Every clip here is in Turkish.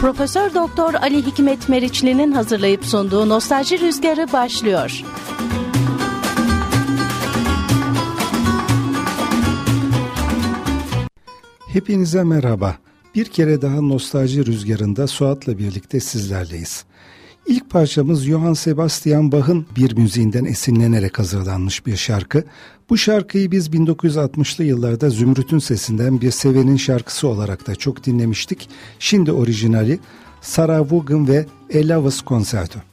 Profesör Doktor Ali Hikmet Meriçli'nin hazırlayıp sunduğu Nostalji Rüzgarı başlıyor. Hepinize merhaba. Bir kere daha Nostalji Rüzgarı'nda Suat'la birlikte sizlerleyiz. İlk parçamız Johann Sebastian Bach'ın bir müziğinden esinlenerek hazırlanmış bir şarkı. Bu şarkıyı biz 1960'lı yıllarda Zümrüt'ün sesinden bir sevenin şarkısı olarak da çok dinlemiştik. Şimdi orijinali Sarah Vaughan ve Elvis Concerto.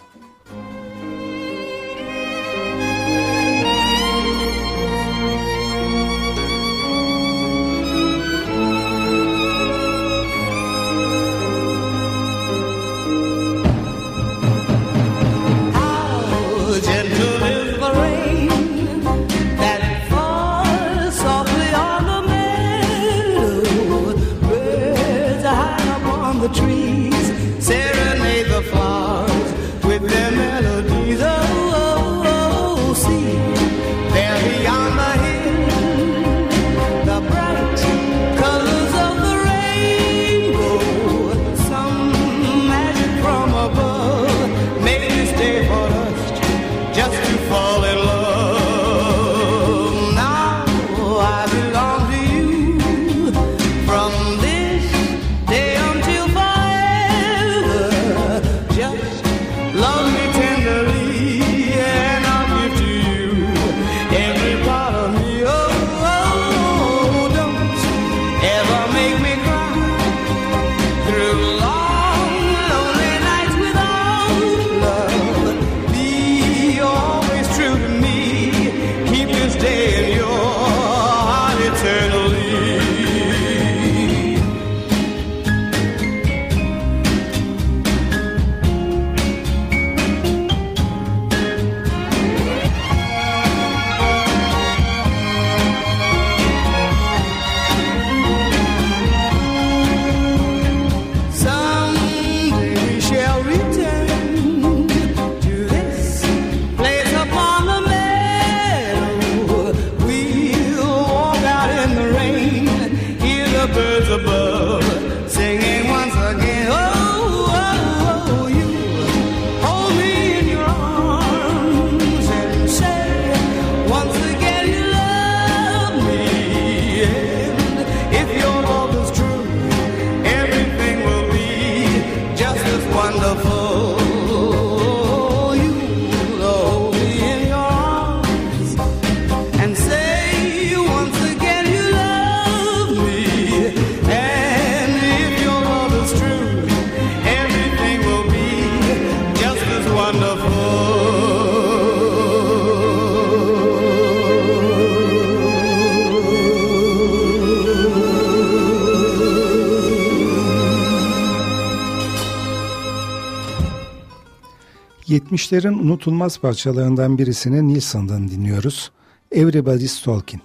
Geçmişlerin unutulmaz parçalarından birisini Nilsson'dan dinliyoruz. Everybody's Talking.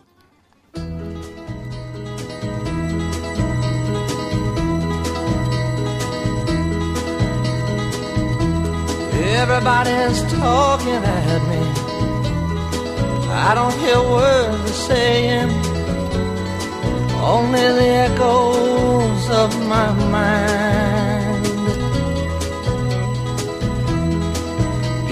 Everybody's talking at me I don't hear words they're saying Only the echoes of my mind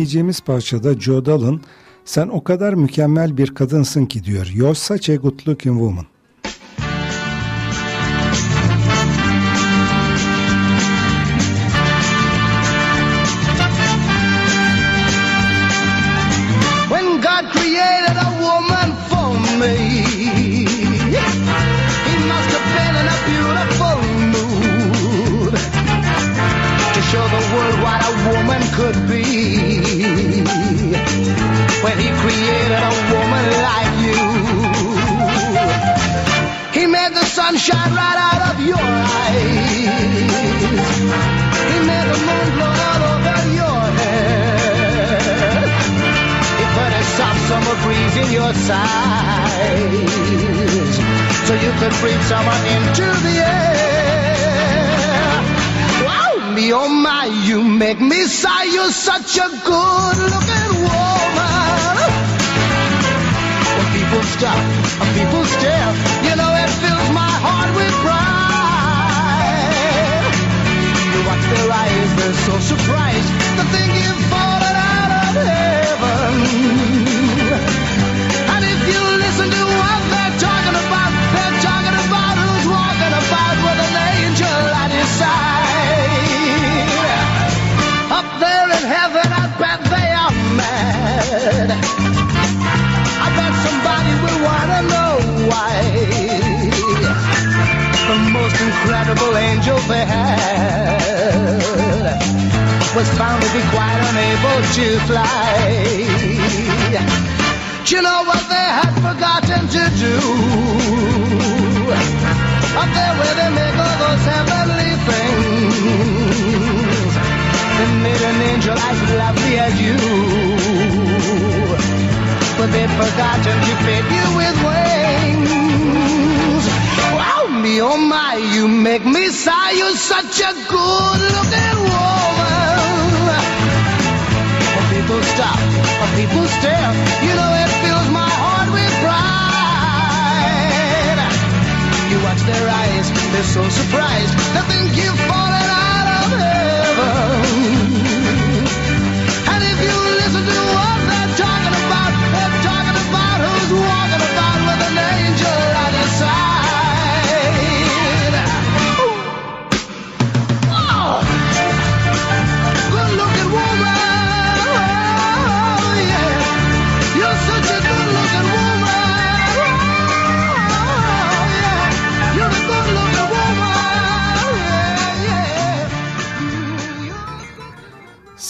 Dinleyeceğimiz parçada Joe Dallon sen o kadar mükemmel bir kadınsın ki diyor. You're such a good looking woman. Shine right out of your eyes. He made the moon glow all over your head. He put a soft summer breeze in your sighs. So you could breathe summer into the air. Wow, me oh my, you make me sigh. You're such a good looking woman. When people stop, when people stare, you know it my heart with pride. You watch their eyes, they're so surprised to think you've fallen out of heaven. Quite unable to fly. Do you know what they had forgotten to do? Up there where they make all those heavenly things. They made an angel as lovely as you. But they've forgotten to fit you with wings. Wow, me oh my, you make me sigh. You're such a good looking people stop, when people stare, you know it fills my heart with pride. You watch their eyes, they're so surprised. They think you've fallen out of heaven.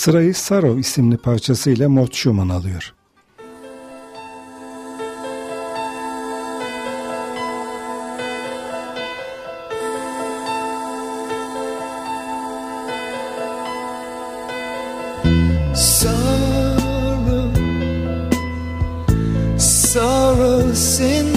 Sırayı Saro isimli parçasıyla Mort Schumann alıyor. Sorrow, sorrow since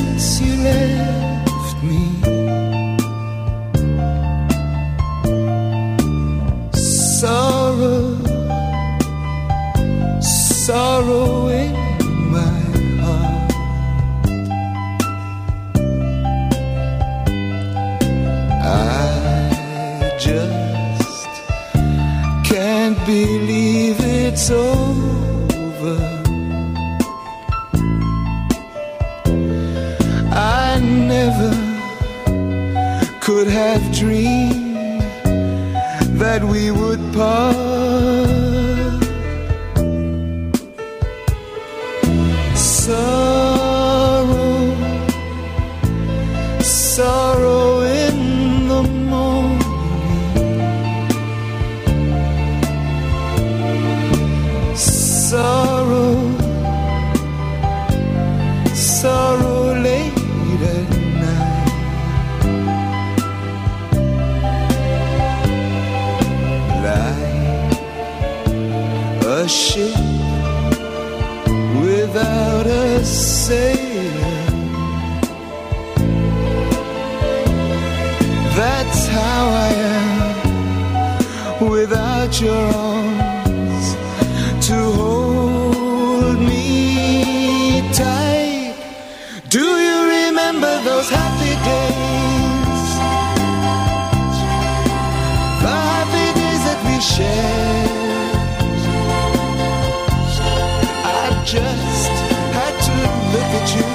you.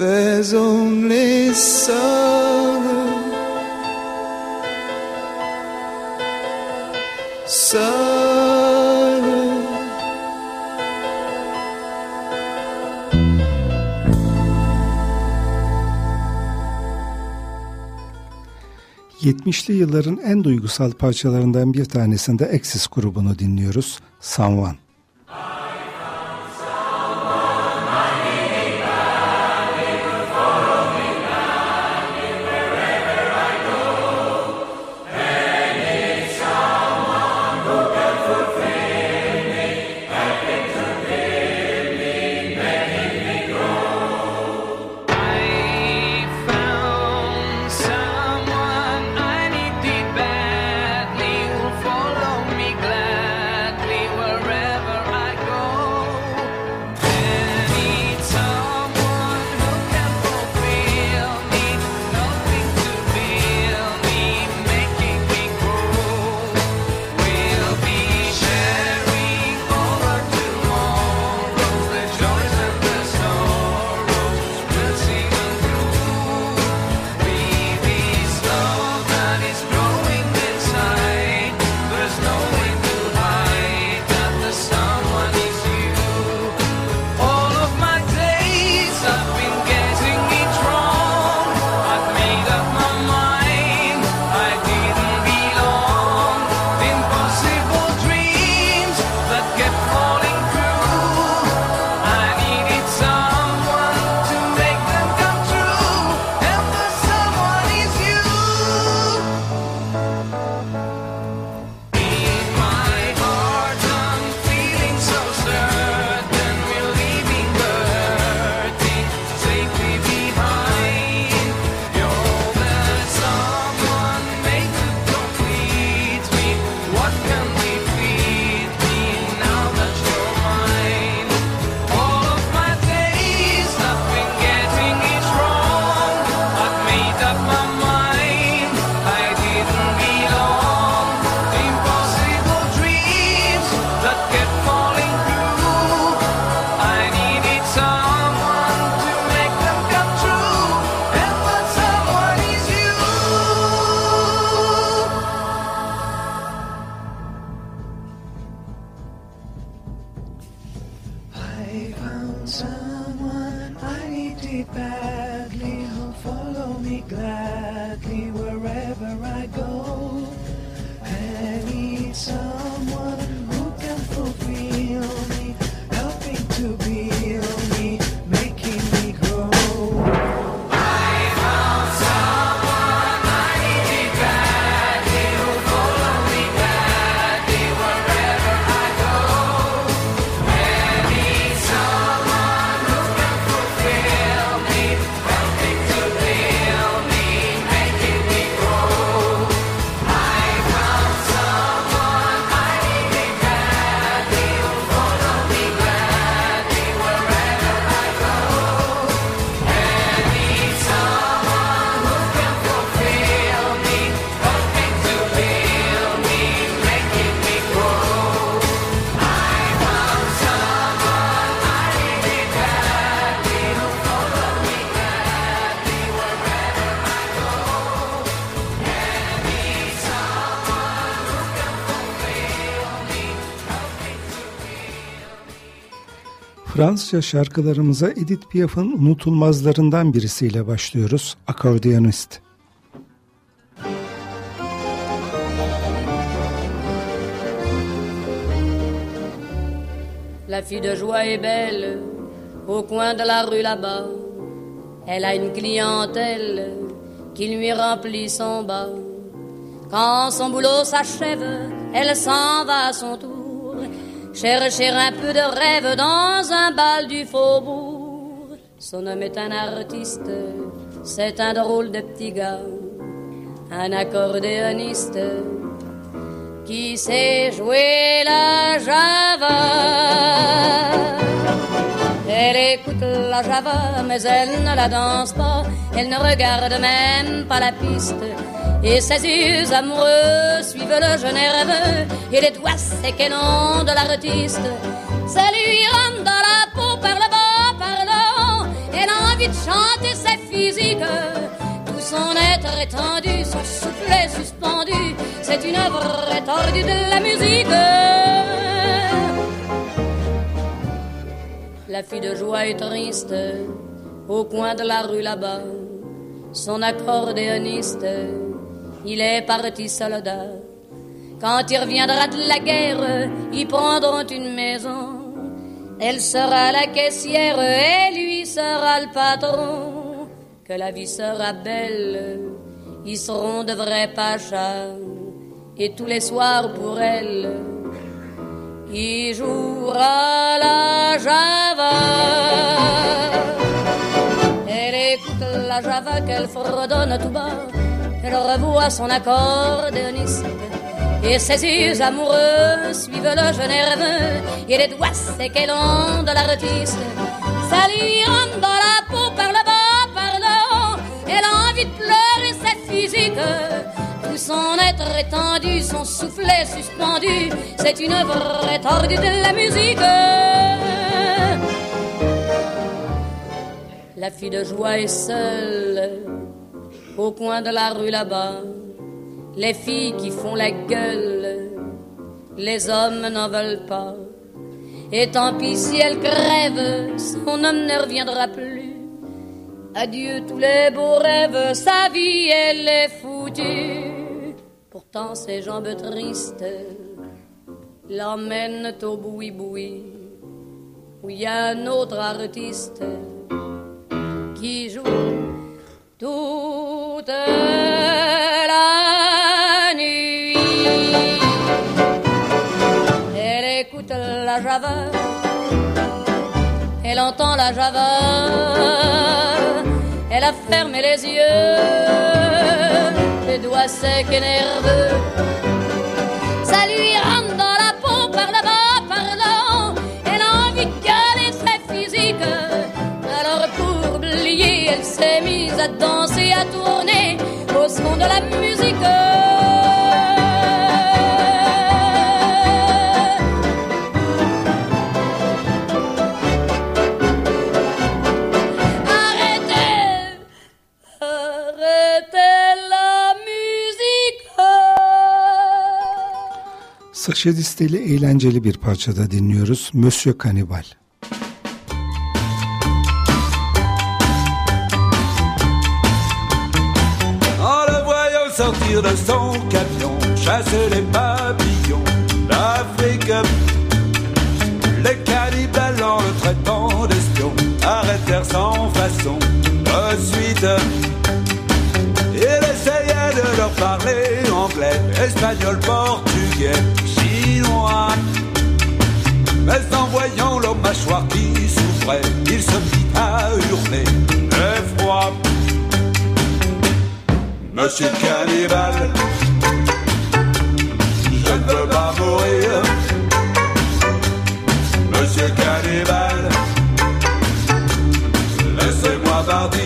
There's only sorrow, sorrow. Yetmişli yılların en duygusal parçalarından bir tanesinde Exis grubunu dinliyoruz. Sanvan. La fille de joie est belle au coin de la rue là-bas. Elle a une clientèle qui lui remplit son bas. Quand son boulot s'achève, elle s'en va à son tour chercher un peu de rêve dans un bal du faubourg. Son homme est un artiste, c'est un drôle de petit gars, un accordéoniste qui sait jouer la java. Elle écoute la java, mais elle ne la danse pas. Elle ne regarde même pas la piste. Et ses yeux amoureux suivent le jeune nerveux. Et les doigts secs et de l'artiste. Ça lui rentre dans la peau par le bas, par le haut. Elle a envie de chanter ses physiques. Tout son être étendu, son souffle est suspendu. C'est une œuvre étendue de la musique. La fille de joie est triste au coin de la rue là-bas. Son accordéoniste, il est parti soldat. Quand il reviendra de la guerre, ils prendront une maison. Elle sera la caissière et lui sera le patron. Que la vie sera belle, ils seront de vrais pachas. Et tous les soirs pour elle, il jouera la java. Elle écoute la java qu'elle fredonne tout bas. Elle revoit son accordéoniste. Et ses yeux amoureux suivent le jeu nerveux. Et les doigts secs et de l'artiste. Ça lui rentre dans la peau par le bas, par le haut. Elle a envie de pleurer cette physique. Tout son être étendu, son souffle est suspendu. C'est une œuvre étendue de la musique. La fille de joie est seule au coin de la rue là-bas. Les filles qui font la gueule, les hommes n'en veulent pas. Et tant pis si elle crève, son homme ne reviendra plus. Adieu tous les beaux rêves, sa vie elle est foutue. Pourtant ses jambes tristes l'emmènent au boui-boui, où il y a un autre artiste qui joue toute la nuit. Elle écoute la java, elle entend la java, elle a fermé les yeux, les doigts secs et nerveux. Elle s'est mise à danser, à tourner au son de la musique. Saşa Distel'i eğlenceli bir parçada dinliyoruz. Monsieur Cannibal. Sortir de son camion, chasser les papillons d'Afrique. Les cannibales en le traitant d'espion arrêtèrent sans façon de suite. Il essayait de leur parler anglais, espagnol, portugais, chinois. Mais en voyant leur mâchoire qui souffrait, il se mit à hurler d'effroi. Monsieur le cannibale, je ne veux pas mourir. Monsieur le cannibale, laissez-moi partir.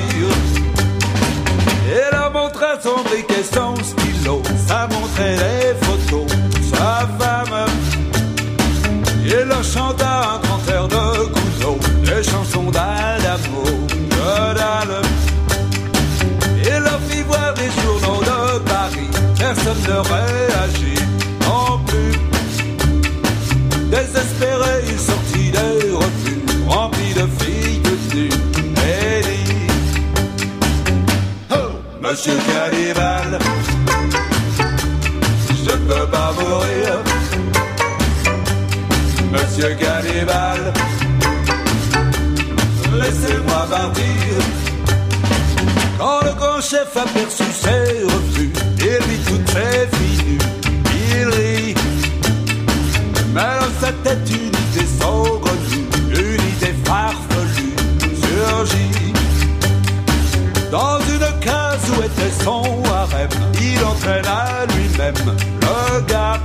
Il a montré son briquet, son stylo, ça montrait les Monsieur Cannibal, je ne peux pas mourir. Monsieur Cannibal, laissez-moi partir. Quand le grand chef aperçut ses refus et vit toutes ses filles il rit. Mais dans sa tête une idée saugrenue, une idée farfelue surgit. Dans une case où était son harem, il entraîna lui-même le gars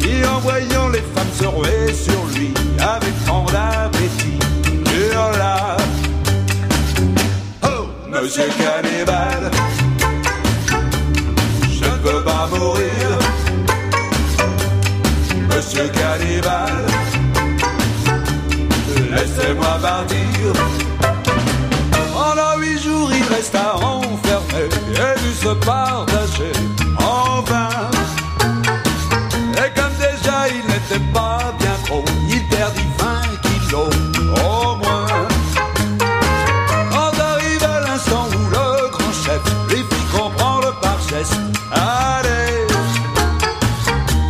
qui, en voyant les femmes se ruer sur lui, avec tant d'appétit, hurla. Oh, monsieur Cannibal, je ne peux pas mourir. Monsieur Cannibal, laissez-moi partir. Se en vain. Et comme déjà il n'était pas bien trop, il perdit 20 kilos au moins. Quand arriva l'instant où le grand chef lui fit comprendre par geste, allez,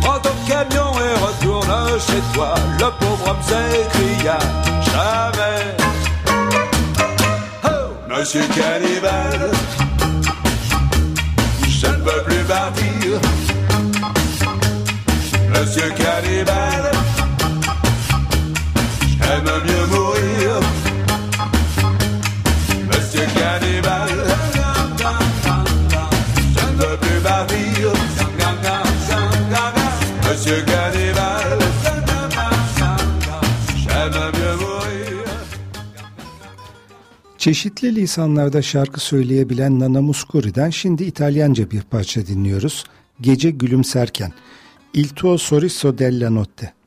prends ton camion et retourne chez toi. Le pauvre homme s'écria, jamais. Oh, monsieur Cannibal, Monsieur Cannibal, j'aime mieux mourir. Monsieur Cannibal, je ne peux plus partir. Monsieur Cannibal, j'aime mieux mourir. Çeşitli lisanlarda şarkı söyleyebilen Nana Muscuri'den şimdi İtalyanca bir parça dinliyoruz. Gece gülümserken. Il tuo sorriso della notte.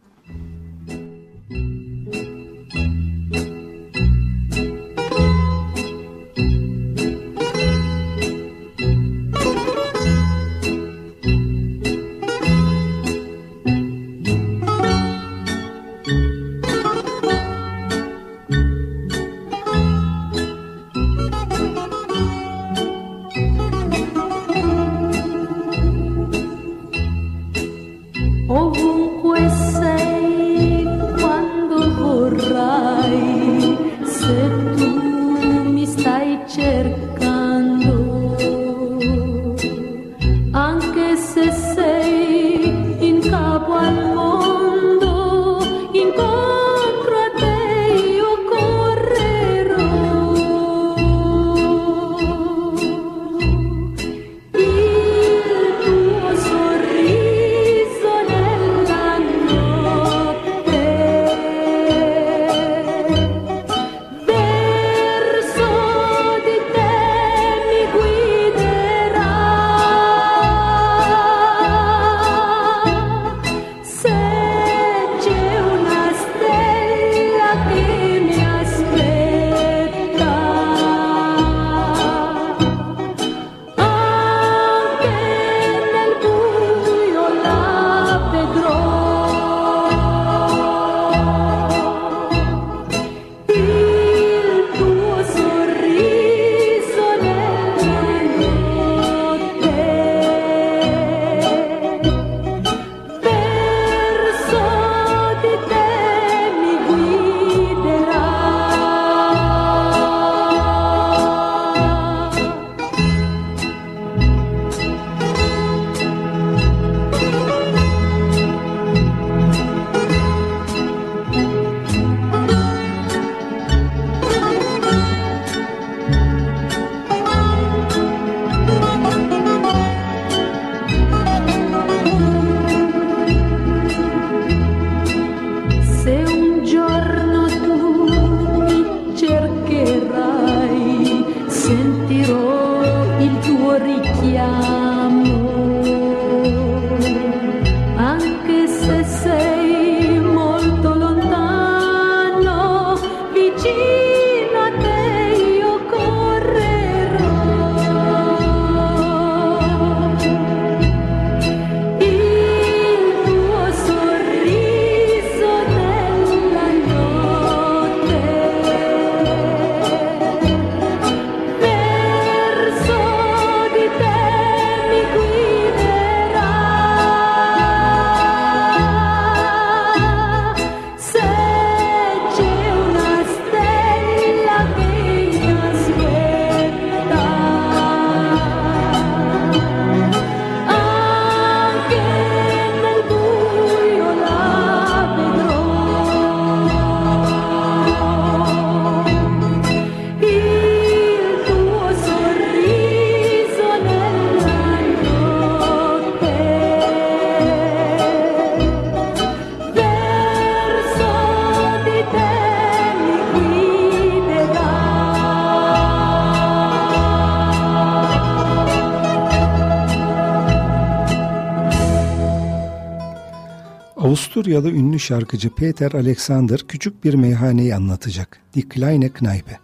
Avusturyalı ünlü şarkıcı Peter Alexander küçük bir meyhaneyi anlatacak. Die Kleine Kneipe.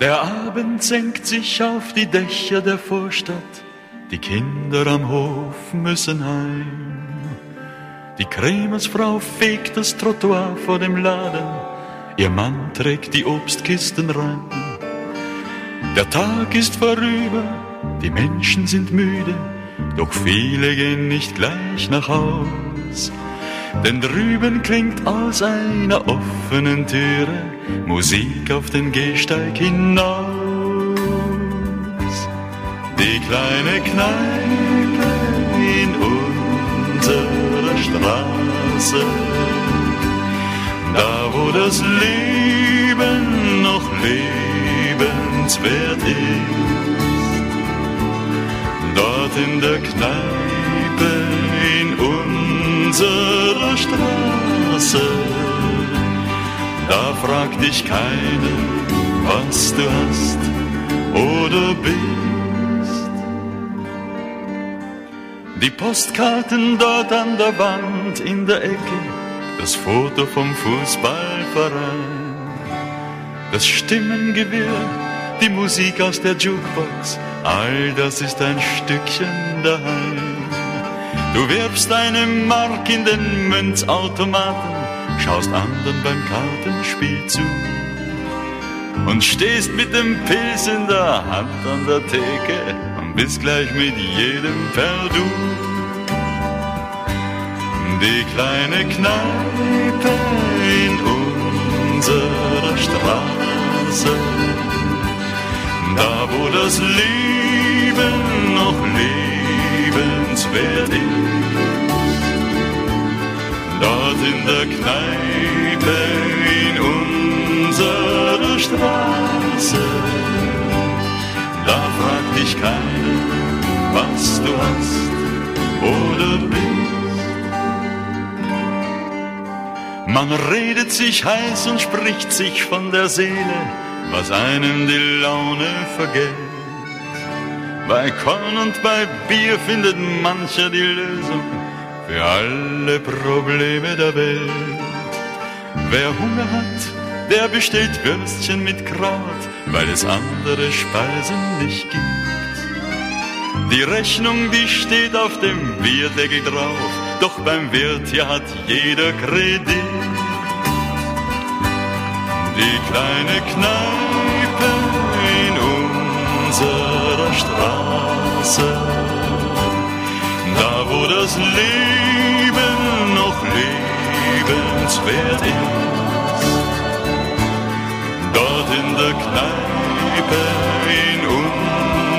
Der Abend senkt sich auf die Dächer der Vorstadt. Die Kinder am Hof müssen heim. Die Krämersfrau fegt das Trottoir vor dem Laden. Ihr Mann trägt die Obstkisten rein. Der Tag ist vorüber, die Menschen sind müde, doch viele gehen nicht gleich nach Haus. Denn drüben klingt aus einer offenen Türe Musik auf den Gehsteig hinaus. Die kleine Kneipe in unserer Straße, da wo das Leben noch lebenswert ist, dort in der Kneipe in unserer Straße, da fragt dich keiner, was du hast oder bist. Die Postkarten dort an der Wand in der Ecke, das Foto vom Fußballverein, das Stimmengewirr, die Musik aus der Jukebox, all das ist ein Stückchen daheim. Du wirfst eine Mark in den Münzautomaten, schaust anderen beim Kartenspiel zu und stehst mit dem Pilz in der Hand an der Theke und bist gleich mit jedem per Du. Die kleine Kneipe in unserer Straße, da wo das Leben noch lebenswert ist, dort in der Kneipe in unserer Straße, da fragt dich keiner, was du hast oder bist. Man redet sich heiß und spricht sich von der Seele, was einem die Laune vergeht. Bei Korn und bei Bier findet mancher die Lösung für alle Probleme der Welt. Wer Hunger hat, der bestellt Würstchen mit Kraut, weil es andere Speisen nicht gibt. Die Rechnung, die steht auf dem Bierdeckel drauf, doch beim Wirt hier hat jeder Kredit. Die kleine Kneipe in unserer Straße, da wo das Leben noch lebenswert ist, dort in der Kneipe in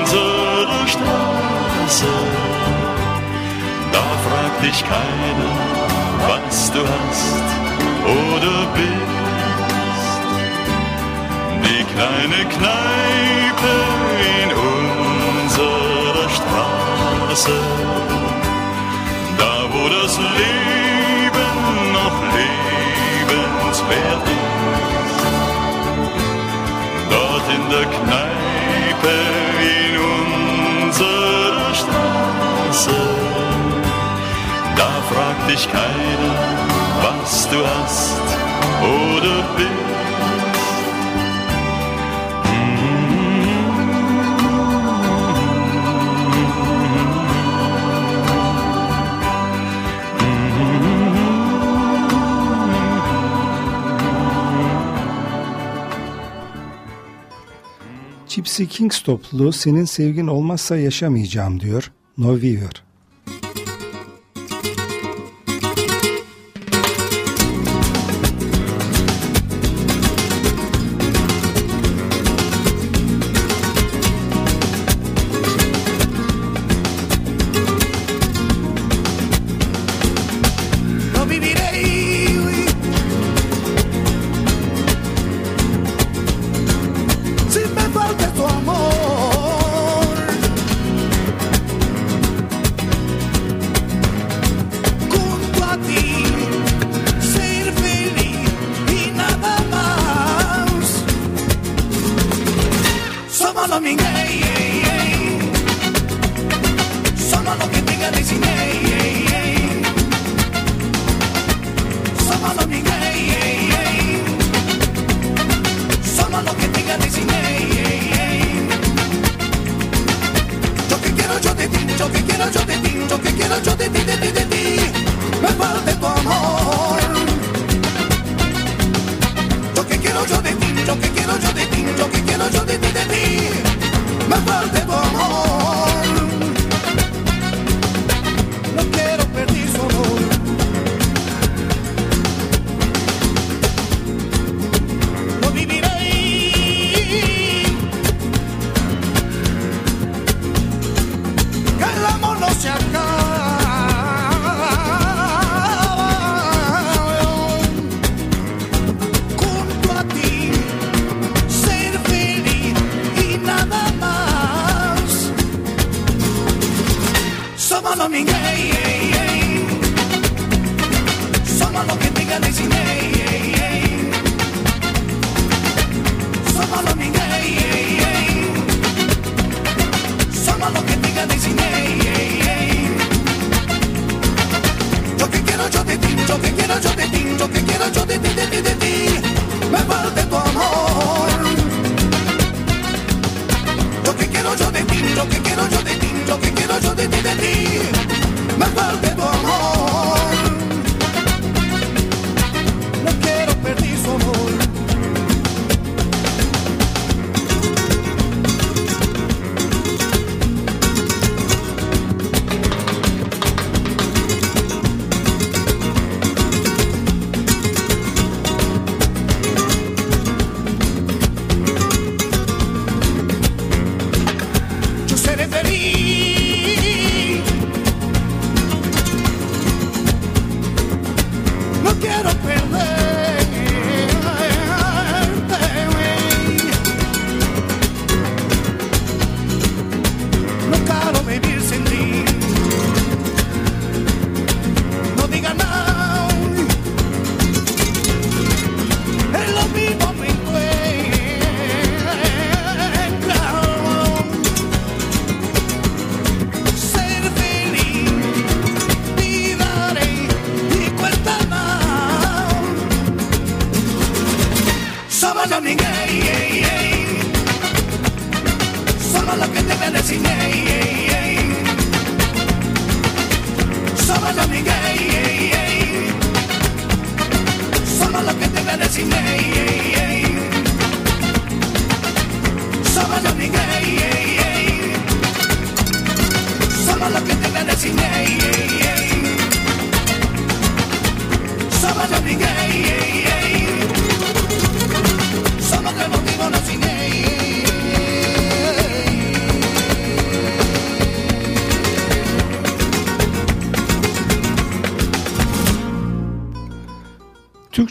unserer Straße, da fragt dich keiner, was du hast oder bist. Die kleine Kneipe in unserer Straße, da wo das Leben noch lebenswert ist, dort in der Kneipe dich keiner, was du hast oder bist. Gypsy Kings topluluğu senin sevgin olmazsa yaşamayacağım diyor. No Weaver. Bordel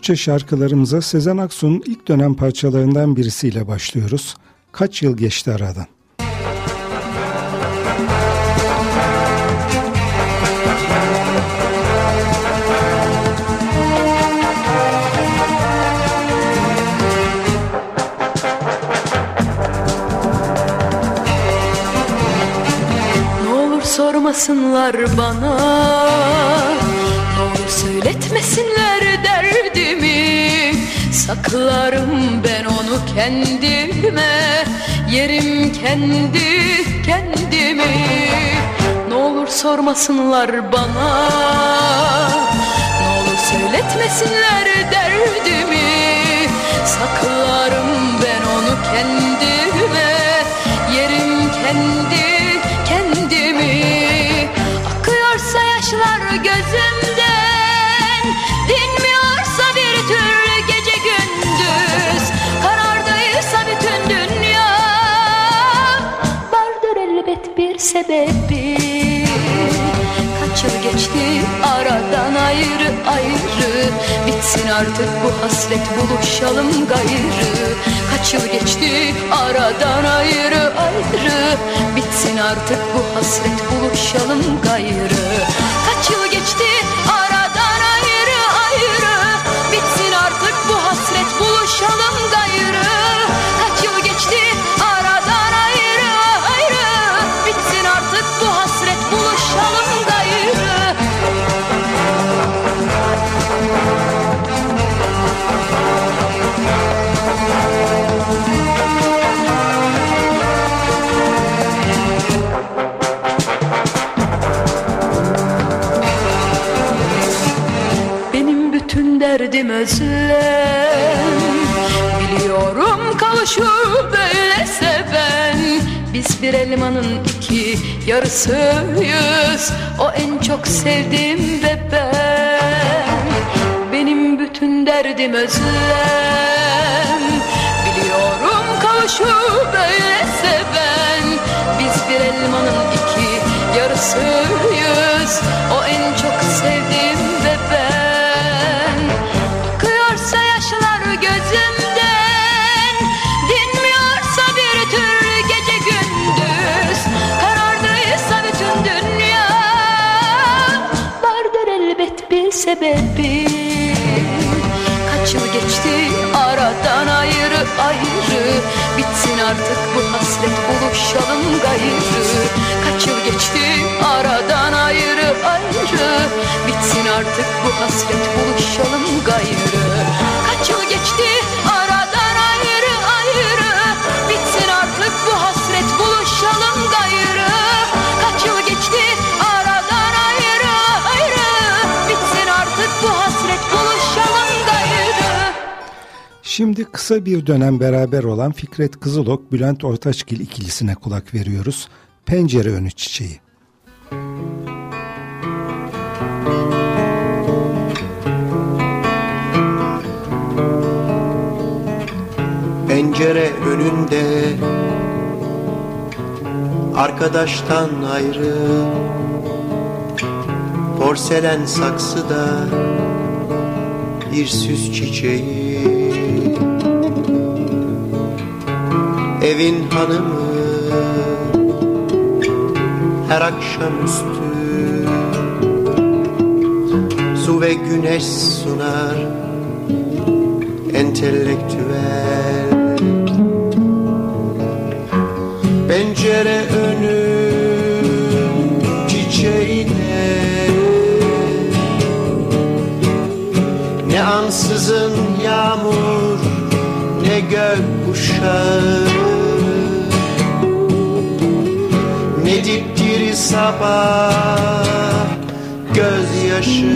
Türkçe şarkılarımıza Sezen Aksu'nun ilk dönem parçalarından birisiyle başlıyoruz. Kaç yıl geçti aradan? Saklarım ben onu kendime Yerim kendi kendimi. Ne olur sormasınlar bana Ne olur söyletmesinler derdimi. Saklarım ben onu kendime sebebi? Kaç yıl geçti aradan ayrı ayrı? Bitsin artık bu hasret buluşalım gayrı. Kaç yıl geçti aradan ayrı ayrı? Bitsin artık bu hasret buluşalım gayrı. Kaç yıl geçti aradan ayrı ayrı? Bitsin artık bu hasret buluşalım gayrı derdim özlem. Biliyorum kavuşur böyle seven. Biz bir elmanın iki yarısıyız. O en çok sevdiğim ve ben. Benim bütün derdim özlem. Biliyorum kavuşur böyle seven. Biz bir elmanın iki yarısıyız. O en çok sevdiğim ve ben sebebi? Kaç yıl geçti aradan ayrı ayrı? Bitsin artık bu hasret buluşalım gayrı. Kaç yıl geçti aradan ayrı ayrı? Bitsin artık bu hasret buluşalım gayrı. Kaç yıl geçti aradan ayrı ayrı? Bitsin artık bu hasret buluşalım Şimdi kısa bir dönem beraber olan Fikret Kızılok, Bülent Ortaçgil ikilisine kulak veriyoruz. Pencere önü çiçeği. Pencere önünde Arkadaştan ayrı Porselen saksıda Bir süs çiçeği Evin hanımı Her akşamüstü Su ve güneş sunar Entelektüel. Pencere önü çiçeğine Ne ansızın yağmur ne ne gökkuşağı sabah gözyaşı.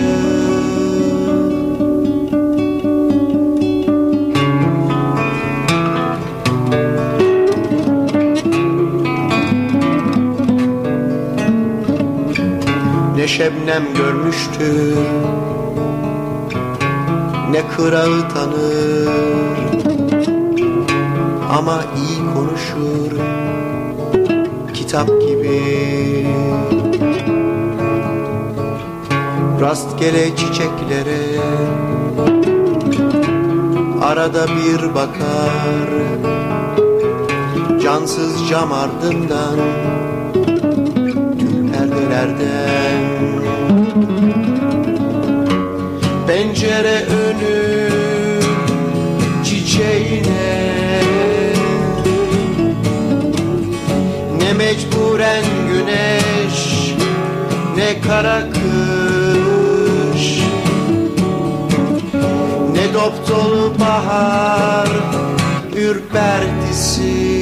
Ne şebnem görmüştür Ne kırağı tanır. Ama iyi konuşur Kitap gibi. Rastgele çiçeklere Arada bir bakar. Cansız cam ardından Tül perdelerden. Pencere önü çiçeğine Ne mecburen güneş Ne kara kış Ne dop dolu bahar Ürpertisi.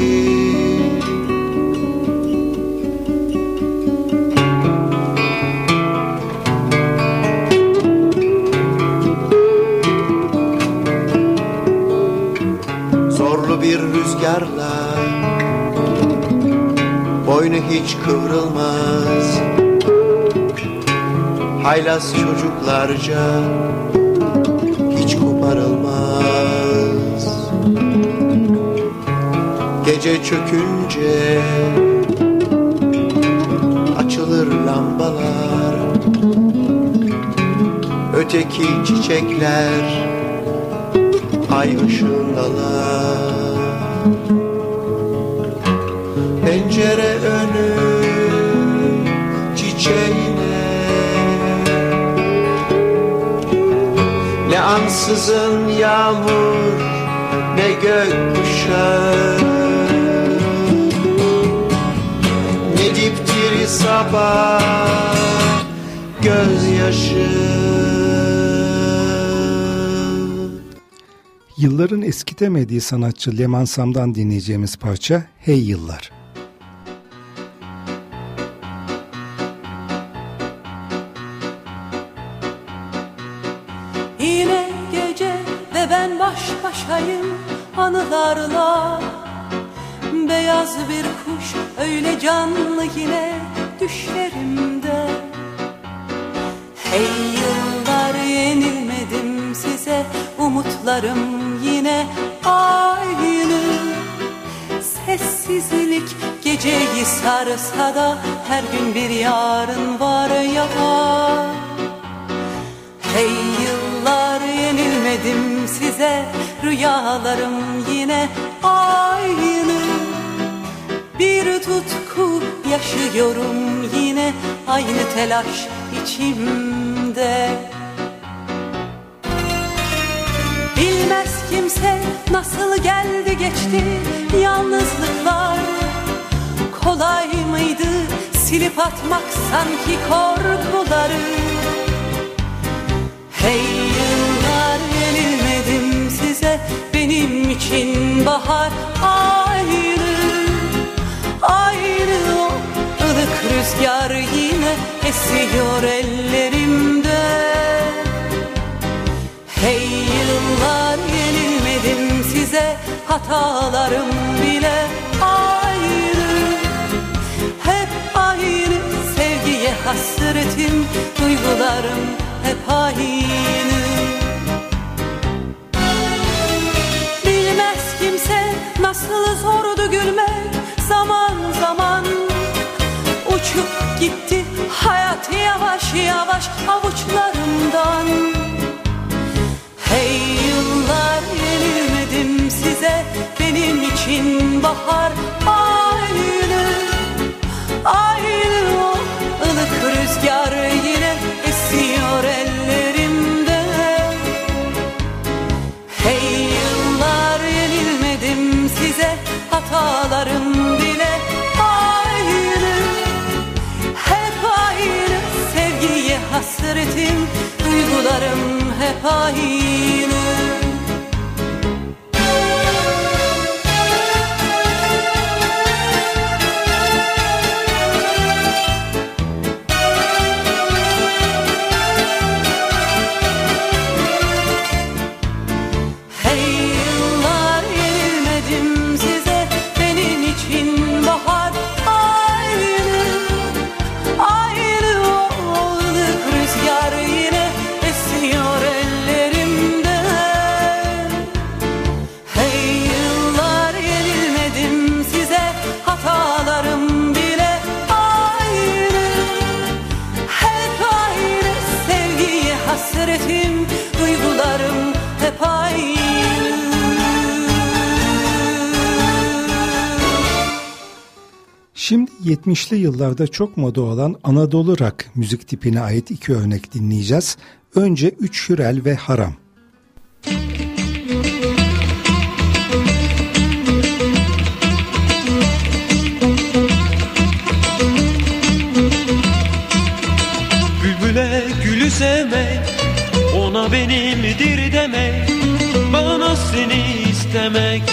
Rüzgarla Boynu hiç kıvrılmaz. Haylaz çocuklarca Hiç koparılmaz. Gece çökünce Açılır lambalar. Öteki çiçekler ay ışığındalar Pencere ansızın yağmur ne gökkuşağı Ne dipdiri sabah gözyaşı Yılların eskitemediği sanatçı Leman Sam'dan dinleyeceğimiz parça Hey Yıllar. Canlı yine düşlerimde. Hey yıllar yenilmedim size umutlarım yine aynı. Sessizlik geceyi sarsa da her gün bir yarın var ya Hey yıllar yenilmedim size Rüyalarım yine aynı. Bir tutku yaşıyorum yine Aynı telaş içimde. Bilmez kimse nasıl geldi geçti yalnızlıklar Kolay mıydı? Silip atmak sanki korkuları. Hey yıllar yenilmedim size benim için bahar o ılık rüzgar yine esiyor ellerimde. Hey yıllar yenilmedim size hatalarım bile ayrı. Hep aynı sevgiye hasretim duygularım hep aynı. Bilmez kimse nasıl zordu gülmek Uçup gitti. Hayat yavaş yavaş avuçlarımdan. Hey yıllar yenilmedim size. Benim için bahar aynı. Aynı o ılık rüzgar hasretim duygularım hep aynı 70'li yıllarda çok moda olan Anadolu rock müzik tipine ait iki örnek dinleyeceğiz. Önce Üç Hürel ve Haram. Bülbüle gülü sevmek, ona benimdir demek, bana seni istemek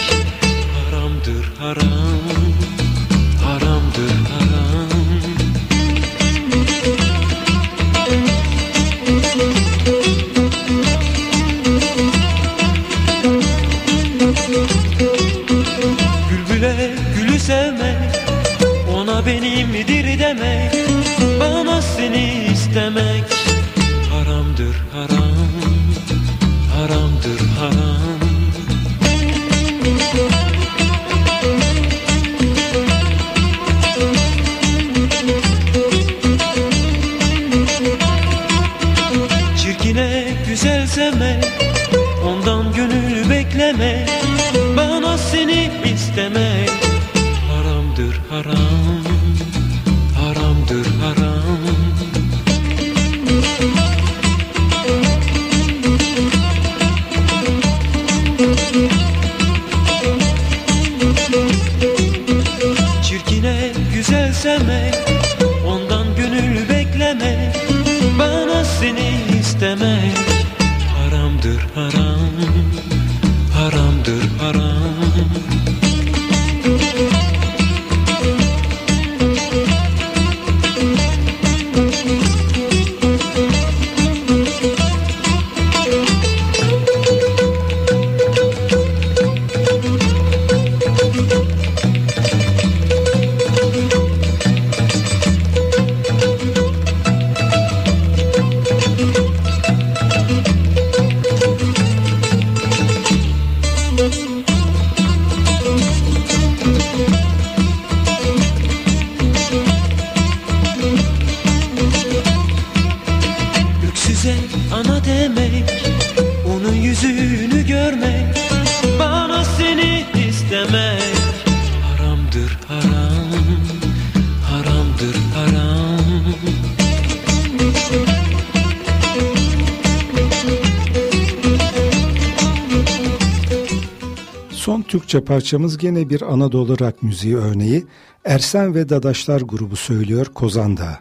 haramdır haram Türkçe parçamız gene bir Anadolu rock müziği örneği. Ersen ve Dadaşlar grubu söylüyor Kozandağ.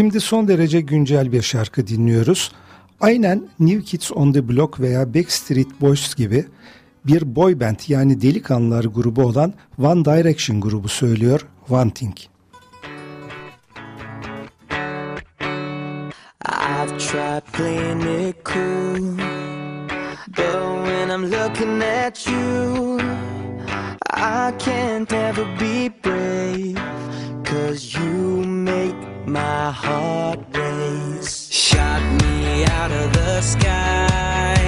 Şimdi son derece güncel bir şarkı dinliyoruz. Aynen New Kids on the Block veya Backstreet Boys gibi bir boy band yani delikanlılar grubu olan One Direction grubu söylüyor Wanting. I've tried playing it cool But when I'm looking at you I can't ever be brave Cause you make my heart race. Shot me out of the sky.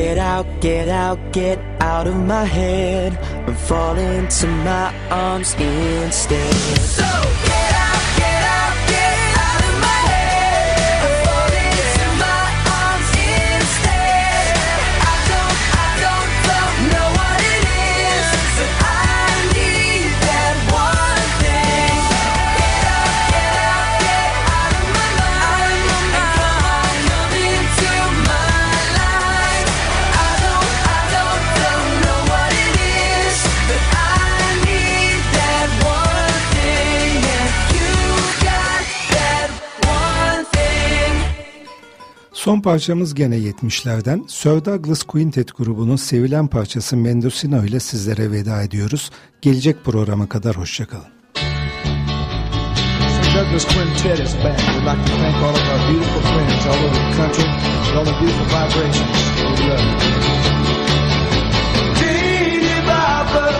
Get out, get out, get out of my head and fall into my arms instead. So Son parçamız gene 70'lerden Sir Douglas Quintet grubunun sevilen parçası Mendocino ile sizlere veda ediyoruz. Gelecek programa kadar hoşçakalın. Douglas Quintet is back. We'd like to thank all of our beautiful friends all over the country and all the beautiful vibrations we love. Baby,